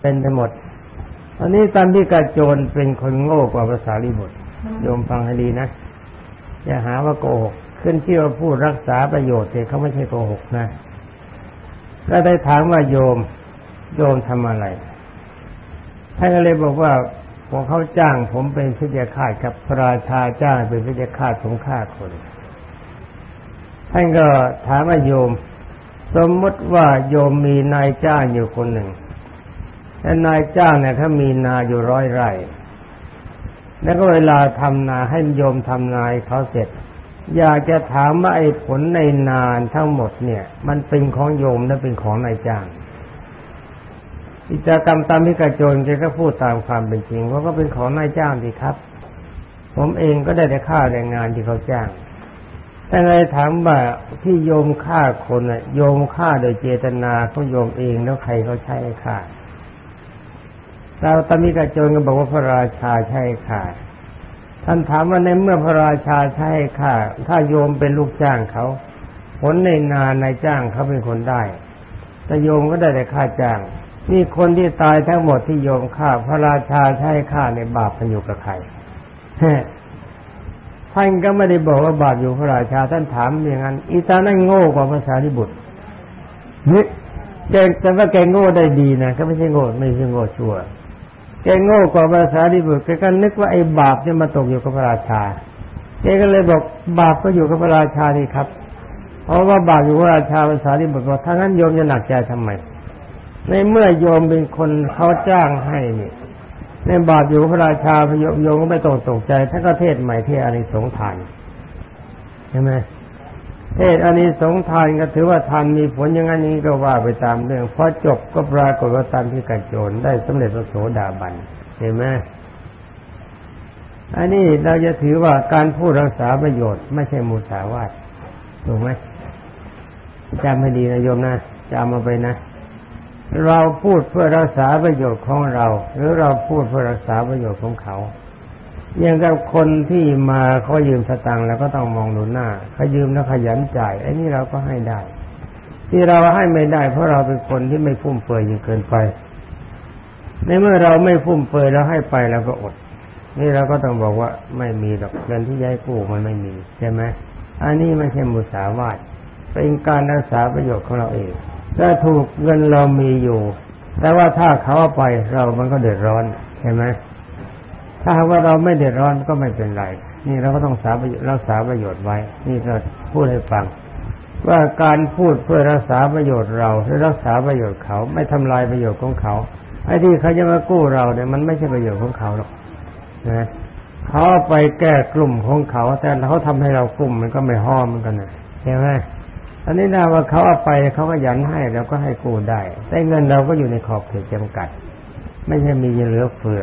เป็นไปหมดตอนนี้ตันพิกาโจรเป็นคนโง่กว่าภาษาลิบุตรโยมฟังให้ดีนะ อย่าหาว่าโกหกขึ้นที่ว่าพูดรักษาประโยชน์แต่เขาไม่ใช่โกหกนะ ก็ได้ถามว่าโยมโยมทำอะไรท่านก็เลยบอกว่าพวกเขาจ้าง ผมเป็นพิจฆาตกับพระราชาจ้างเป็นพิจฆาตผมฆ่าคนท่านก็ถามว่าโยม สมมติว่าโยมมีนายจ้างอยู่คนหนึ่ง และนายจ้างเนี่ยถ้ามีนาอยู่ร้อยไร่ แล้วก็เวลาทำนาให้โยมทำนายเขาเสร็จ อยากจะถามว่าไอ้ผลในนานทั้งหมดเนี่ย มันเป็นของโยมและเป็นของนายจ้างกิจกรรมตามพิกาโจรแกก็พูดตามความเป็นจริงเพราะก็เป็นของนายจ้างดีครับ ผมเองก็ได้แต่ค่าแรงงานที่เขาจ้าง แต่เลยถามว่าที่โยมฆ่าคนน่ะโยมฆ่าโดยเจตนาเขาโยมเองแล้วใครเขาใช้ฆ่า เราตามิกาโจรก็บอกว่าพระราชาใช่ฆ่าท่านถามว่าในเมื่อพระราชาใช่ฆ่าถ้าโยมเป็นลูกจ้างเขา ผลในนานนายจ้างเขาเป็นคนได้ แต่โยมก็ได้แต่ค่าจ้าง นี่คนที่ตายทั้งหมดที่โยมฆ่า พระราชาใช้ฆ่าในบาปมันอยู่กับใครท่านก็ไม่ได้บอกว่าบาปอยู่พระราชาท่านถามอย่างนั้นอีตานั่นโง่กว่าภาษาที่บุตรนี่แกแต่ว่าแกโง่ได้ดีนะก็ไม่ใช่โง่ไม่ใช่โง่ชั่ว แกโง่กว่าภาษาที่บุตรแกก็นึกว่าไอ้บาปเนี่ยมาตกอยู่กับพระราชาแกก็เลยบอกบาปก็อยู่กับพระราชานี่ครับ เพราะว่าบาปอยู่พระราชาภาษาที่บุตรว่าถ้างั้นโยมจะหนักใจทำไม ในเมื่อโยมเป็นคนเขาจ้างให้นี่ในบาปอยู่พระราชาพยโยมก็ไม่ต้องตกใจท่านก็เทศใหม่เทศอานิสงทานใช่ไหม เทศอานิสงส์ทานก็ถือว่าทานมีผลอย่างนี้ก็ว่าไปตามเรื่องพอจบก็ปรากฏว่าตันที่กัจโจรได้สำเร็จพระโสดาบันเห็นไหมอันนี้เราจะถือว่าการพูดรักษาประโยชน์ไม่ใช่มุสาวาทถูกไหมจำให้ดีนะโยมนะจำมาไปนะ เราพูดเพื่อรักษาประโยชน์ของเรา หรือเราพูดเพื่อรักษาประโยชน์ของเขา อย่างกับคนที่มาเขายืมสตังค์แล้วก็ต้องมองดูหน้าเขายืมแล้วขยันจ่ายไอ้นี่เราก็ให้ได้ ที่เราให้ไม่ได้ เพราะเราเป็นคนที่ไม่ฟุ่มเฟือยยิ่งเกินไป ในเมื่อเราไม่ฟุ่มเฟือยแล้วให้ไปเราก็อด นี่เราก็ต้องบอกว่าไม่มีหรอกเงินที่ย้ายกู้มันไม่มีใช่ไหมอันนี้ไม่ใช่มุสาวาทเป็นการรักษาประโยชน์ของเราเองถ้าถูกเงินเรามีอยู่ แต่ว่าถ้าเขาไปเรามันก็เดือดร้อนใช่ไหม ถ้าว่าเราไม่เดือดร้อนก็ไม่เป็นไร นี่เราก็ต้องรักษาประโยชน์ไว้ นี่ก็พูดให้ฟัง ว่าการพูดเพื่อรักษาประโยชน์เราหรือรักษาประโยชน์เขา ไม่ทำลายประโยชน์ของเขาไอ้ที่เขาจะมากู้เราเนี่ยมันไม่ใช่ประโยชน์ของเขาหรอกนะเขาไปแก้กลุ่มของเขา แต่เขาทำให้เรากลุ่มมันก็ไม่ห้อมมันกันนะใช่ไหมอันนี้นาว่าเขาเอาไปเขาก็ยันให้เราก็ให้กู้ได้ แต่เงินเราก็อยู่ในขอบเขตจำกัด ไม่ใช่มีเหลือเฟือ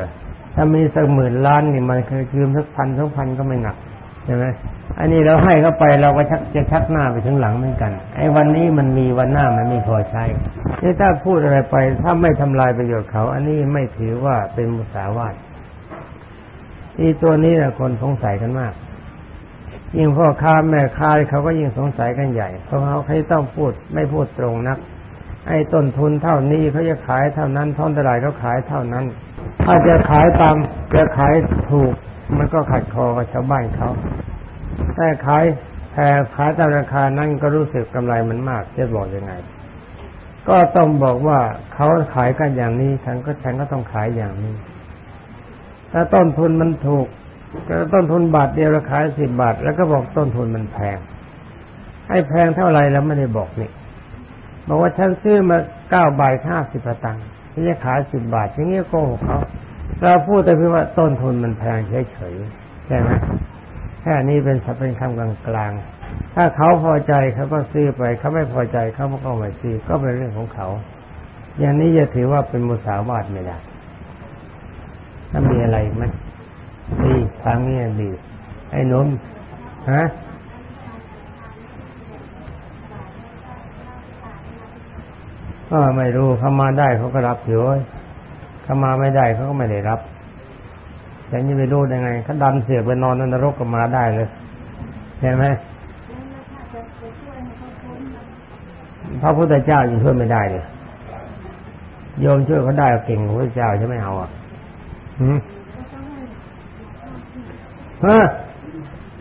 ถ้ามีสักหมื่นล้านนี่มันเคยคืนสักพันสองพันก็ไม่หนักใช่ไหมอันนี้เราให้เขาไปเราก็ชักจะชักหน้าไปถึงหลังเหมือนกัน ไอ้วันนี้มันมีวันหน้ามันไม่พอใช้ที่ถ้าพูดอะไรไป ถ้าไม่ทำลายประโยชน์เขา อันนี้ไม่ถือว่าเป็นมุสาวาทที่ตัวนี้นะคนสงสัยกันมาก ยิ่งพ่อค้าแม่ค้าเขาก็ยิ่งสงสัยกันใหญ่ เพราะเขาเขาต้องพูดไม่พูดตรงนัก ไอ้ต้นทุนเท่านี้เขาจะขายเท่านั้นท้องตลาดเขาขายเท่านั้น ถ้าจะขายตามจะขายถูก มันก็ขัดคอกับชาวบ้านเขาแต่ขายแพงขายตามราคานั้นก็รู้สึกกำไรมันมากจะบอกยังไง ก็ต้องบอกว่าเขาขายกันอย่างนี้ฉันก็ฉันก็ต้องขายอย่างนี้ ถ้าต้นทุนมันถูกก็ต้นทุนบาทเดียวราคาสิบบาท แล้วก็บอกต้นทุนมันแพงให้แพงเท่าไรแล้วไม่ได้บอกนี่บอกว่าฉันซื้อมาเก้าบาทห้าสิบตังค์ ที่จะขายสิบบาทอย่างนี้โกหกเขาเราพูดแต่เพียงว่าต้นทุนมันแพงเฉยๆใช่ไหมแค่นี้เป็นสัพเป็นคำกลางๆถ้าเขาพอใจเขาก็ซื้อไปเขาไม่พอใจเขาก็ไม่ซื้อก็เป็นเรื่องของเขา อย่างนี้จะถือว่าเป็นมุสาวาทไม่ได้ถ้ามีอะไรไหมดีทางนี้ดีไอ้นมฮะ็ไม่รู้เขามาได้เขาก็รับอยู่เขามาไม่ได้เขาก็ไม่ได้รับแต่นี่ไม่รู้ยังไงเขาดันเสียไปนอนในนรกก็มาได้เลยใช่ไหมพระพุทธเจ้ายังช่วยไม่ได้เลยโยมช่วยเขาได้เก่งพระเจ้าใช่ไหมเอาอะฮะ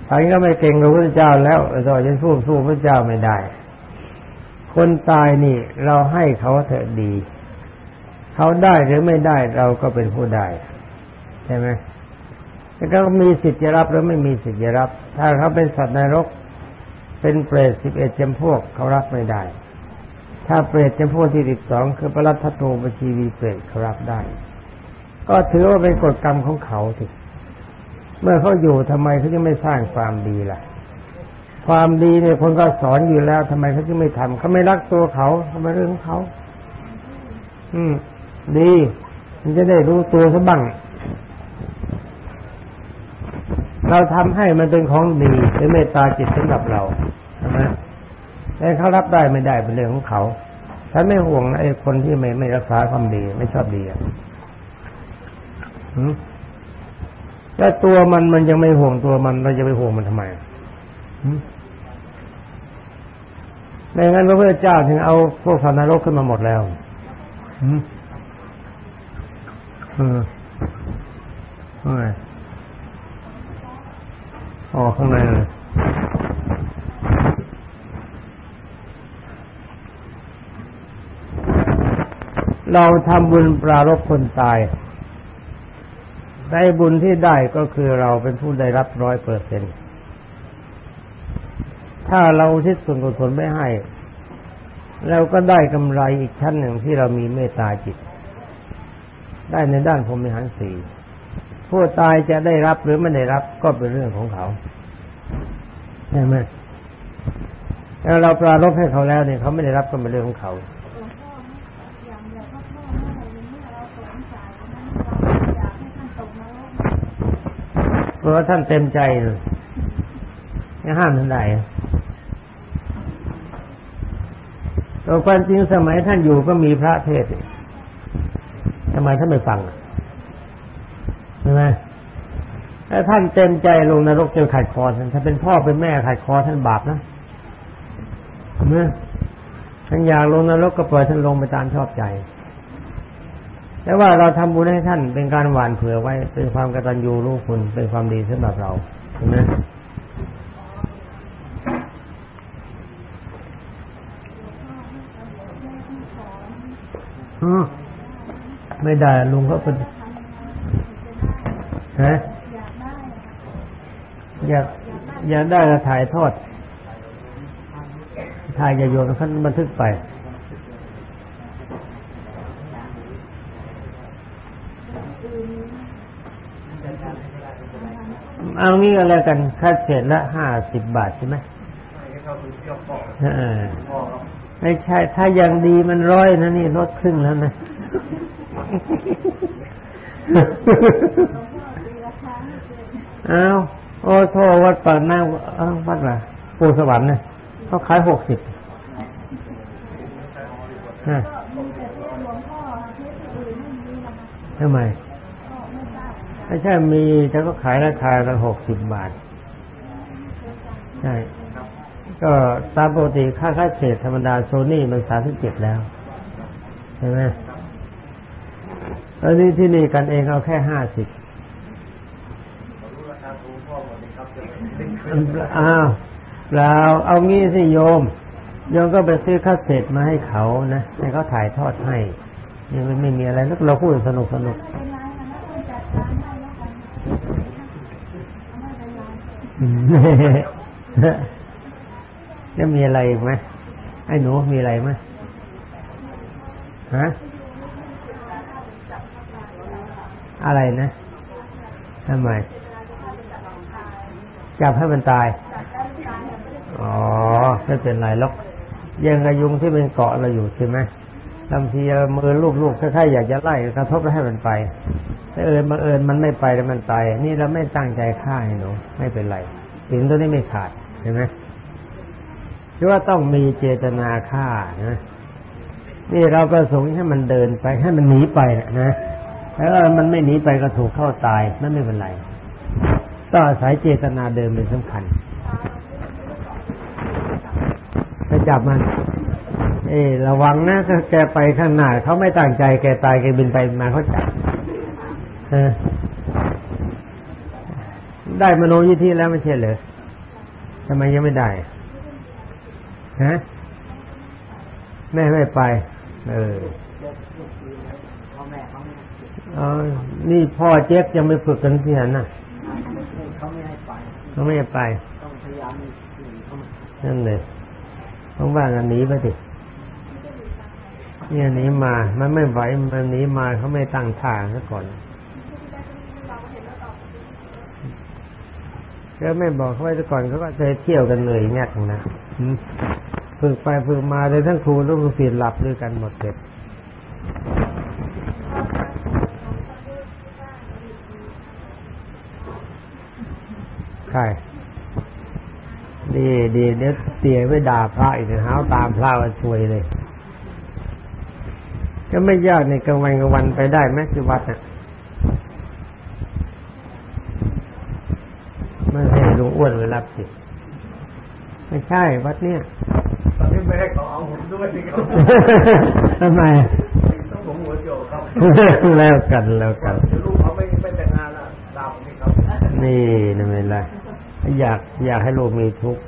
ฉันก็ไม่เก่งกับพระเจ้าแล้วต่อฉันสู้สู้พระเจ้าไม่ได้ คนตายนี่ เราให้เขาเถอะดี เขาได้หรือไม่ได้เราก็เป็นผู้ได้ใช่ไหมแต่ก็มีสิทธิ์จะรับหรือไม่มีสิทธิ์จะรับ ถ้าเขาเป็นสัตว์นรก เป็นเปรตสิบเอ็ดจำพวกเขารับไม่ได้ ถ้าเปรตจำพวกที่สิบสองคือประลัตถโตปชีวีเปรตเขารับได้ ก็ถือว่าเป็นกฎกรรมของเขาสิเมื่อเขาอยู่ทำไมเขาจะไม่สร้างความดีล่ะ ความดีเนี่ยคนก็สอนอยู่แล้วทำไมเขาจะไม่ทำเขาไม่รักตัวเขาทำไมเรื่องของเขา อืม ดี มันจะได้รู้ตัวซะบ้าง เราทำให้มันเป็นของดีเป็นเมตตาจิตสำหรับเราใช่ไหมแต่เขารับได้ไม่ได้เป็นเรื่องของเขาฉันไม่ห่วงไอ้คนที่ไม่ไม่รักษาความดี ไม่ชอบดีอะแต่ตัวมันมันยังไม่ห่วงตัวมันเราจะไปห่วงมันทำไม ไม่งั้นพระพุทธเจ้าถึงเอาพวกสันนรกขึ้นมาหมดแล้วอืมอืมข้างในอ๋อข้างในเลยเราทำบุญปรารบคนตาย ได้บุญที่ได้ก็คือเราเป็นผู้ได้รับร้อยเปอร์เซ็น ถ้าเราทิศส่วนกุศลไม่ให้เราก็ได้กำไรอีกชั้นหนึ่งที่เรามีเมตตาจิต ได้ในด้านพรมิหารสี่ผู้ตายจะได้รับหรือไม่ได้รับก็เป็นเรื่องของเขาใช่ไหมแล้วเราปรารบให้เขาแล้วเนี่ยเขาไม่ได้รับก็เป็นเรื่องของเขาเพราะว่าท่านเต็มใจเลยไม่ห้ามท่านได้ ตัวความจริงสมัยท่านอยู่ก็มีพระเทศทำไมท่านไม่ฟังใช่ไหมถ้าท่านเต็มใจลงนรกจนขัดคอท่านถ้าเป็นพ่อเป็นแม่ขัดคอท่านบาปนะเมื่อท่านอยากลงนรกก็ปล่อยท่านลงไปตามชอบใจแต่ว่าเราทำบุญให้ท่านเป็นการหวานเผื่อไว้เป็นความกตัญญูรู้คุณเป็นความดีสำหรับเราใช่ไหม ไม่ได้ลุงก็เป็นฮะอยากอยากได้ก็ถ่ายทอด ถ่ายจะโยนขั้นบันทึกไปเอางี้อะไรกันค่าเศษละห้าสิบบาทใช่ไหม ไม่ใช่ ถ้ายังดีมันร้อยนะนี่ลดครึ่งแล้วนะเอาโอ้โทวัดปากน้ำวัดอะไรปูสวรรค์เนี่ยเขาขายหกสิบทำไมไม่ใช่มีแต่ก็ขายราคากันหกสิบบาท ใช่ ก็ตามปกติค่าค่าเศษธรรมดาโซนี่มันสามสิบเจ็ดแล้วใช่ไหมตอนนี้ที่นี่กันเองเอาแค่ห้าสิบอ้าวเราเอางี้สิโยม โยมก็ไปซื้อค่าเศษมาให้เขานะให้เขาถ่ายทอดให้นี่มันไม่มีอะไรแล้วเราพูดสนุกสนุก จะมีอะไรอีกไหมไอ้หนูมีอะไรไหมฮะอะไรนะทำไมจับให้มันตาย อ๋อไม่เป็นไรล็อกยังกระยุงที่เป็นเกาะเราอยู่ใช่ไหมบางทีมือลูกๆคล้ายๆอยากจะไล่กระทบแล้วให้มันไปแต่เอิญบังเอิญมันไม่ไปแล้วมันตาย นี่เราไม่ตั้งใจฆ่าให้หนูไม่เป็นไรสินตัวนี้ไม่ขาดเห็นไหม คือว่าต้องมีเจตนาฆ่านะนี่เราประสงค์ให้มันเดินไปให้มันหนีไปนะแล้วมันไม่หนีไปก็ถูกเข้าตายนั่นไม่เป็นไรต้องอาศัยเจตนาเดิมเป็นสำคัญไปจับมัน เอเอ้ระวังนะถ้าแกไปข้างหน้าเขาไม่ตั้งใจแกตายแกบินไปมาเขาจับได้มโนยิธิแล้วไม่ใช่เหรอทำไมยังไม่ได้ ฮะแม่ไม่ไป เอออ๋อนี่พ่อเจ๊กยังไม่ฝึกกันที่นั่นน่ะเขาไม่ให้ไปเขาไม่ให้ไปต้องพยายามนั่นเลยต้องว่างันหนีไปดิเนี่ยหนีมา มันไม่ไหวมันหนีมาเขาไม่ตั้งท่าซะก่อนก็ไม่บอกเขาไว้ซะก่อนเขาก็จะเที่ยวกันเลยแง่ตรงนั้น ฝึกไปฝึกมาเลยทั้งครูลูกศิษย์หลับด้วยกันหมดเสร็จใช่ดีดีเดี๋ยเตียไว้ด่าพระอีกเท้าตามพระว่าช่วยเลย ก็ไม่ยากในกลางวันกลางวันไปได้ไหมที่วัดอะไม่ให้ลุงอ้วนไปรับสิ ไม่ใช่วัดเนี้ย ไม่ให้เขาเอาผมด้วยทำไมต้องผมหัวโจครับแล้วกันแล้วกันลูกเขาไม่ไม่แต่งงานละดาวนี่ครับนี่นั่นไม่ไรอยากอยากให้ลูกมีทุกข์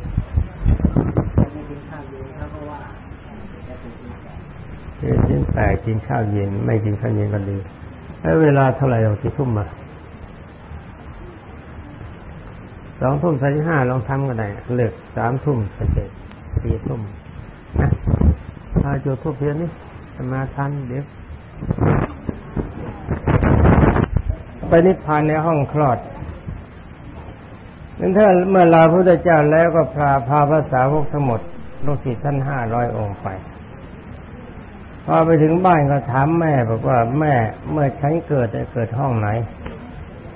กินแต่กินข้าวเย็น ไม่กินข้าวเย็นก็ดีแล้วเวลาเท่าไหร่เรากี่ทุ่มมาสองทุ่มสี่ห้าลองทำก็ได้เลิกสามทุ่มเสร็จสี่ทุ่ม นะถ้าจุดทุบเพียนนี่มาทันเดี๋ยวไปนิพพานในห้องคลอดนั้นถ้าเมื่อลาพระพุทธเจ้าแล้วก็พาพาภาษาพวกทั้งหมดลูกศิษย์ท่านห้าร้อยองค์ไป พอไปถึงบ้านก็ถามแม่บอกว่าแม่เมื่อฉันเกิดเกิดห้องไหน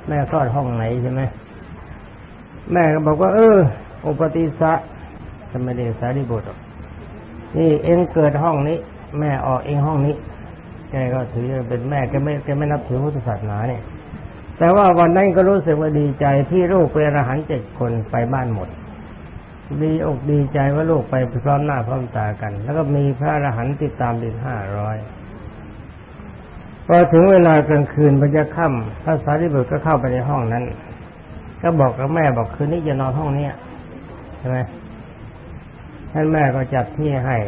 แม่คลอดห้องไหนใช่ไหมแม่ก็บอกว่า เออ อุปติสะทำไมเรียกสารีบุตร นี่เองเกิดห้องนี้ แม่ออกเองห้องนี้แกก็ถือเป็นแม่แกไม่แกไม่นับถือพุทธศาสนาเนี่ย แต่ว่าวันนั้นก็รู้สึกว่าดีใจที่ลูกเป็นอรหันต์เจ็ดคนไปบ้านหมด ดีอกดีใจว่าลูกไปพร้อมหน้าพร้อมตากัน แล้วก็มีพระอรหันต์ติดตามอีกห้าร้อยพอถึงเวลากลางคืนพระจะค่ำพระสารีบุตรก็เข้าไปในห้องนั้น ก็บอกกับแม่บอกคืนนี้จะนอนห้องเนี้ยใช่ไหม ท่านแม่ก็จัดที่ให้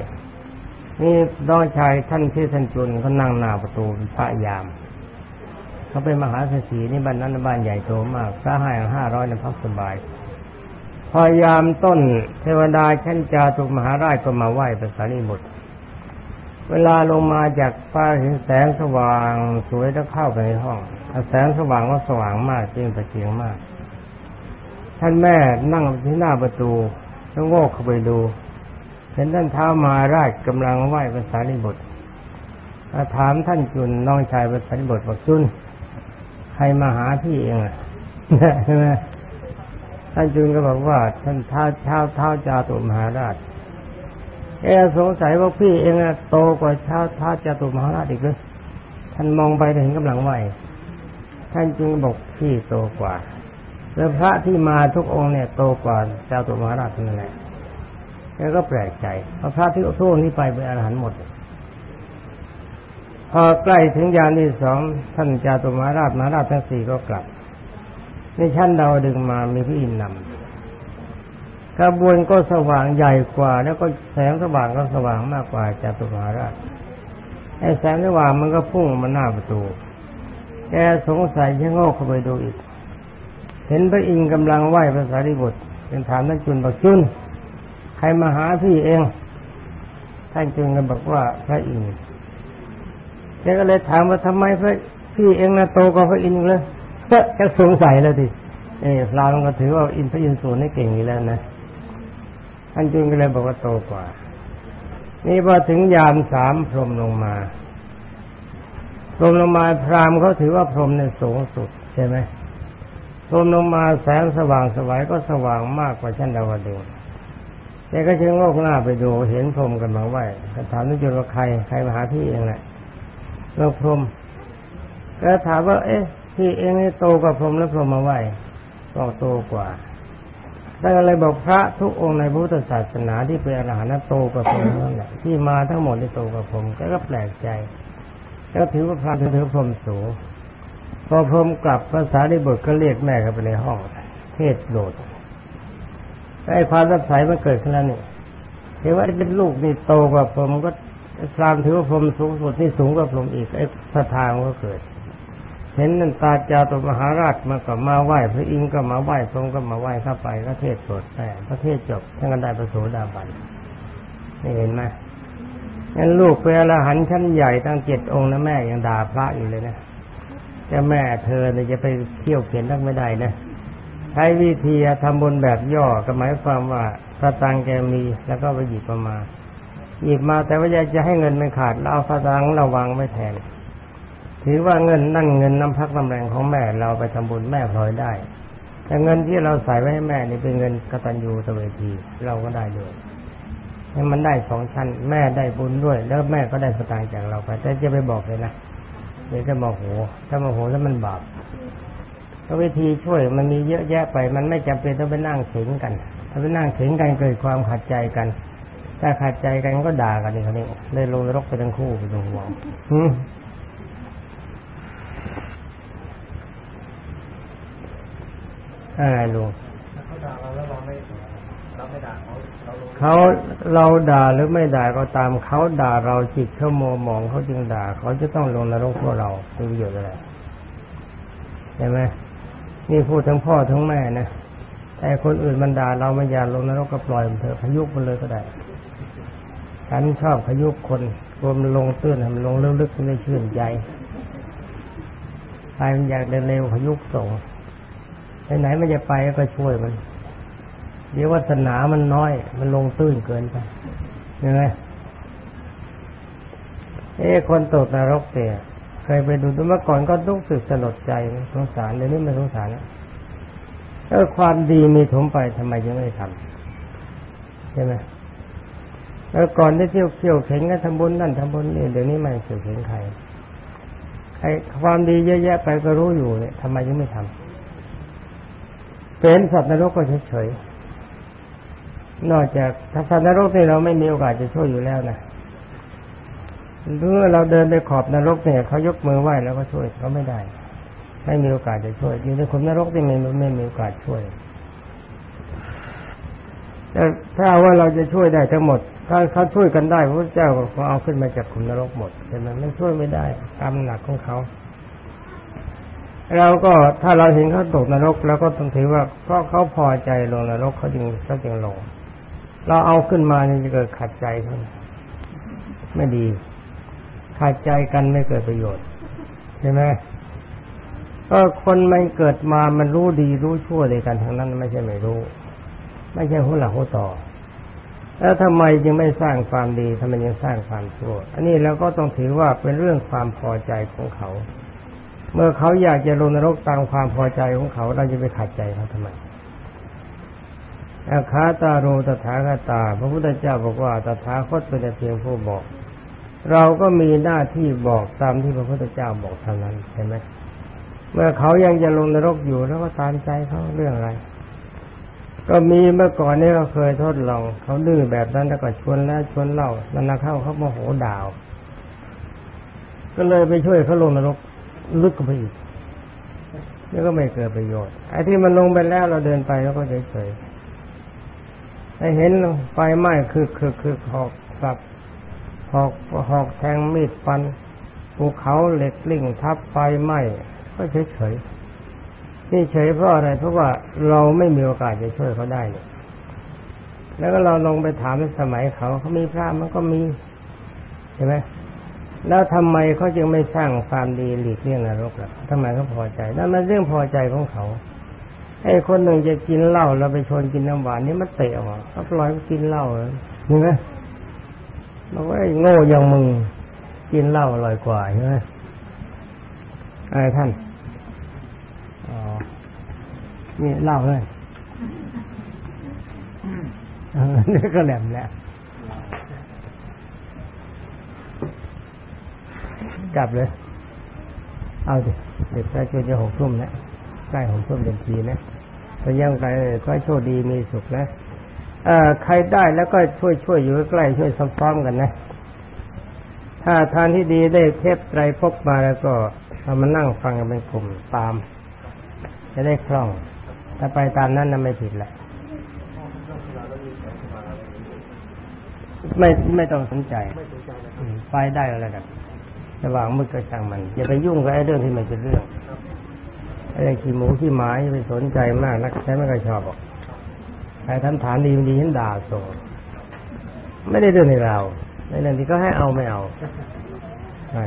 นี่น้องชายท่านที่ท่านจุนก็นั่งหน้าประตูพระยาม เขาเป็นมหาเศรษฐีนี่บ้านนั้นบ้านใหญ่โตมากถ้าให้ห้าร้อยในพักสบาย พอยามต้นเทวดาชั้นจาตุมหาราชก็มาไหว้ภาษาลิบุตรเวลาลงมาจากฟ้าเห็นแสงสว่างสวยแล้วเข้าไปในห้องแสงสว่างก็สว่างมากจริงแต่เสียงมาก ท่านแม่นั่งที่หน้าประตูแล้วโงกเข้าไปดู เห็นท่านเท้ามาราชกำลังไหว้ภาษาลิบุตรถามท่านจุนน้องชายภาษาลิบุตรบอกจุนใครมาหาพี่เองอะใช่ไหมท่านจุนก็บอกว่า ท่านเท้าเท้าเท้าจาตุมหาราชแกสงสัยว่าพี่เองอะโตกว่าเท้าเท้าจาตุมหาราชอีกเลยท่านมองไปเห็นกำลังไหวท่านจึงบอกพี่โตกว่า แล้วพระที่มาทุกองค์เนี่ยโตกว่าเจ้าตุมหาราชนั่นแหละ แกก็แปลกใจเพราะพระที่ทุกองนี้ไปเป็นอรหันต์หมด พอใกล้ถึงยานที่สองท่านจาตุมาราชมาราชทั้งสี่ก็กลับในชั้นดาวดึงมามีพี่อินนำกระบวนก็สว่างใหญ่กว่า แล้วก็แสงสว่างก็สว่างมากกว่าจาตุมาราชไอ้แสงสว่างมันก็พุ่งมาหน้าประตูแกสงสัยชะโงกเข้าไปดูอีก เห็นพระอินทร์กำลังไหว้พระสารีบุตรเป็นถามท่านจุนบอกจุน ใครมาหาพี่เอง ท่านจุนก็บอกว่าพระอินทร์แกก็เลยถามว่าทำไมพระพี่เองนะโตกว่าพระอินทร์เลยก็แกสงสัยแล้วดิเออเราก็ถือว่าอินพระอินทร์สูงนี่เก่งอยู่แล้วนะท่านจึงก็เลยบอกว่าโตกว่า นี่พอถึงยามสามพรมลงมา พรมลงมาพรามเขาถือว่าพรมในสูงสุดใช่ไหมพรมลงมาแสงสว่างสวายก็สว่างมากกว่าชั้นดาวดึง แกก็จึงโงกหน้าไปดูเห็นพรมกันมาไหวถามนึกจนว่าใครใครมาหาพี่เองแหละเราพรมแล้วถามว่า เอ๊ะที่เองนี่โตกว่าพรมแล้วพรมมาไหวก็โตกว่าได้อะไรบอกพระทุกองค์ในพุทธศาสนาที่เป็นอรหันต์โตกว่าผมนั่นแหละที่มาทั้งหมดที่โตกว่าผมก็แปลกใจ แล้วถือว่าพระถือพรมสูงพอพรมกลับภาษาได้บทก็เรียกแม่เข้าไปในห้อง เทศโดด ไอ้ความรับสายมันเกิดขึ้นแล้วนี่เห็นว่าเป็นลูกนี่โตกว่าผมก็พรามถือว่าพรหมสูงสุดนี่สูงกว่าพรหมอีกไอ้ศรัทธานก็เกิด เห็นนันตาจาตุมหาราชมาก็มาไหว้พระอินทร์ก็มาไหว้พระองค์ก็มาไหว้เข้าไปก็เทศสดแต่พระเทศจบท่านก็ได้ประโสดาบันนี่เห็นไหมงั้นลูกเป็นอรหันต์ชั้นใหญ่ตั้งเจ็ดองค์นะแม่ยังด่าพระอยู่เลยนะจะแม่เธอเนี่ยจะไปเที่ยวเขียนทั้งไม่ได้นะ ใช้วิธีทำบุญแบบย่อก็หมายความว่าพระตังแกมีแล้วก็ไปหยิบมา หยิบมาแต่ว่าจะให้เงินมันขาดเราเอาพระตังเราวางไม่แทน ถือว่าเงินนั่นเงินน้ำพักน้ำแรงของแม่เราไปทำบุญแม่พลอยได้ แต่เงินที่เราใส่ไว้ให้แม่นี่เป็นเงินกตัญญูตเวทีเราก็ได้ด้วยให้มันได้สองชั้น แม่ได้บุญด้วย แล้วแม่ก็ได้สตางค์จากเราไปแต่จะไปบอกเลยนะเดี๋ยวจะโมโหถ้าโมโหแล้วมันบาป วิธีช่วยมันมีเยอะแยะไป มันไม่จำเป็นต้องไปนั่งเถียงกัน ถ้าไปนั่งเถียงกันเกิดความขัดใจกัน ถ้าขัดใจกันก็ด่ากันนี่เขาเนี่เลยลงนรกไปทั้งคู่ไปตรงหัวอืมอะไรลุงเขาด่าเราแล้วเราไม่เราไม่ด่าเขาเรารู้เขาเราด่าหรือไม่ด่าก็ตามเขาด่าเราจิตเขาโมมองเขาจึงด่า เขาจะต้องลงนรกพวกเราเป็นประโยชน์อะไรใช่ไหม นี่พูดทั้งพ่อทั้งแม่นะแต่คนอื่นมันด่าเราไม่อยากลงนรกก็ปล่อยมันเถอะขยุกมันเลยก็ได้ฉันชอบขยุกคนรวมลงตื้นมันลงลึกๆมันได้ชื่นใจใครมันอยากเดินเร็วขยุกส่งไปไหนมันจะไปก็ช่วยมันเดี๋ยววาสนามันน้อย มันลงตื้นเกินไปเห็นไหมเอ้คนตกนรกเตี่ย ยไปดูตัวเมื่อก่อนก็รู้สึกสลดใจสงสารเดี๋ยวนี้ไม่สงสารแล้วเออความดีมีถมไปทำไมยังไม่ทำใช่ไหมแล้วก่อนได้เที่ยวเที่ยวเข็นก็ทำบุญนั่นทำบุญนี่เดี๋ยวนี้ไม่เที่ยวเข็นใครใครความดีเยอะแยะไปก็รู้อยู่เนี่ยทำไมยังไม่ทำเป็นสัตว์นรกก็เฉยๆนอกจากถ้าสัตว์นรกนี่เราไม่มีโอกาสจะช่วยอยู่แล้วนะ เมื่อเราเดินไปขอบนรกเนี่ยเขายกมือไหว้แล้วก็ช่วยเขาไม่ได้ไม่มีโอกาสจะช่วยอยู่ในคนนรกที่ไม่ไม่มีโอกาสช่วยแต่ถ้าว่าเราจะช่วยได้ทั้งหมด ถ้าเขาช่วยกันได้พระเจ้าก็เอาขึ้นมาจากขุมนรกหมดแต่มันไม่ช่วยไม่ได้กรรมหนักของเขาเราก็ถ้าเราเห็นเขาตกนรกเราก็ต้องถือว่าก็เขาพอใจลงนรกเขาจึงเขาจึงลง เราเอาขึ้นมานี่จะเกิดขัดใจเขาไม่ดี ขัดใจกันไม่เกิดประโยชน์ใช่ไหมก็คนมันเกิดมามันรู้ดีรู้ชั่วเลยกันทั้งนั้นไม่ใช่ไม่รู้ ไม่ใช่หัวหลักหัวต่อ แล้วทำไมจึงไม่สร้างความดีทำไมยังสร้างความชั่ว อันนี้เราก็ต้องถือว่าเป็นเรื่องความพอใจของเขา เมื่อเขาอยากจะลงนรกตามความพอใจของเขาเราจะไปขัดใจเขาทำไมอาคาตาโรตถาคตา พระพุทธเจ้าบอกว่าตถาคตเป็นแต่เพียงผู้บอก เราก็มีหน้าที่บอกตามที่พระพุทธเจ้าบอกเท่านั้นใช่ไหมเมื่อเขายังจะลงนรกอยู่แล้วก็ตามใจเขาเรื่องอะไร ก็มีเมื่อก่อนนี้เราเคยทดลองเขาดื้อแบบนั้นแล้วก็ชวนแล้วชวนเล่าแล้วนาเข้าเขาโมโหด่าว ก็เลยไปช่วยเขาลงนรกลึกไปอีกนี่ก็ไม่เกิดประโยชน์ไอ้ที่มันลงไปแล้วเราเดินไปแล้วก็เฉยๆไอ้เห็นไฟไหม้คือคือคือหอกสับ หอกหอกแทงมีดฟันภูเขาเหล็กลิ่งทับไฟไหม้ก็เฉยๆนี่เฉยเพราะอะไรเพราะว่าเราไม่มีโอกาสจะช่วยเขาได้เนี่ยแล้วก็เราลงไปถามในสมัยเขาเขามีพระมันก็มีเห็นไหมแล้วทำไมเขาจึงไม่สร้างความดีหลีกเลี่ยงนรกล่ะทำไมเขาพอใจนั่นมันเรื่องพอใจของเขาไอ้คนหนึ่งจะกินเหล้าเราไปชวนกินน้ำหวานนี่มันเตะออกเขาปล่อยกินเหล้าเห็นไหม บอกว่าไอ้โง่อย่างมึง กินเหล้าอร่อยกว่าใช่ไหมอะไรท่านอ๋อนี่เหล้าเลยเออนี่ก็แหลมแล้วกลับเลย เอาดิเด็กใกล้จะหกทุ่มแล้วใกล้หกทุ่มเต็มทีนะไปเยี่ยมใครเอ่ยขอให้โชคดีมีสุขนะเอ่อ ใครได้แล้วก็ช่วยช่วยอยู่ใกล้ๆช่วยซ้อมๆกันนะ ถ้าทานที่ดีได้เทพไตรภพมาแล้วก็เรามานั่งฟังกันเป็นกลุ่มตาม จะได้คล่อง ถ้าไปตามนั้นน่ะไม่ผิดแหละไม่ไม่ต้องสนใจไม่สนใจนะครับอืมไปได้แล้วกันระหว่างมืดก็ช่างมัน อย่าไปยุ่งกับไอ้เรื่องที่ไม่เป็นเรื่องไอ้เรื่องขี้หมูขี้หมาอย่าไปสนใจมากนักใช้ไม่ค่อยชอบหรอก ใครทำฐานดีไม่ดีฉันด่าโสดไม่ได้เรื่องในเราในเรื่องที่ก็ให้เอาไม่เอาใช่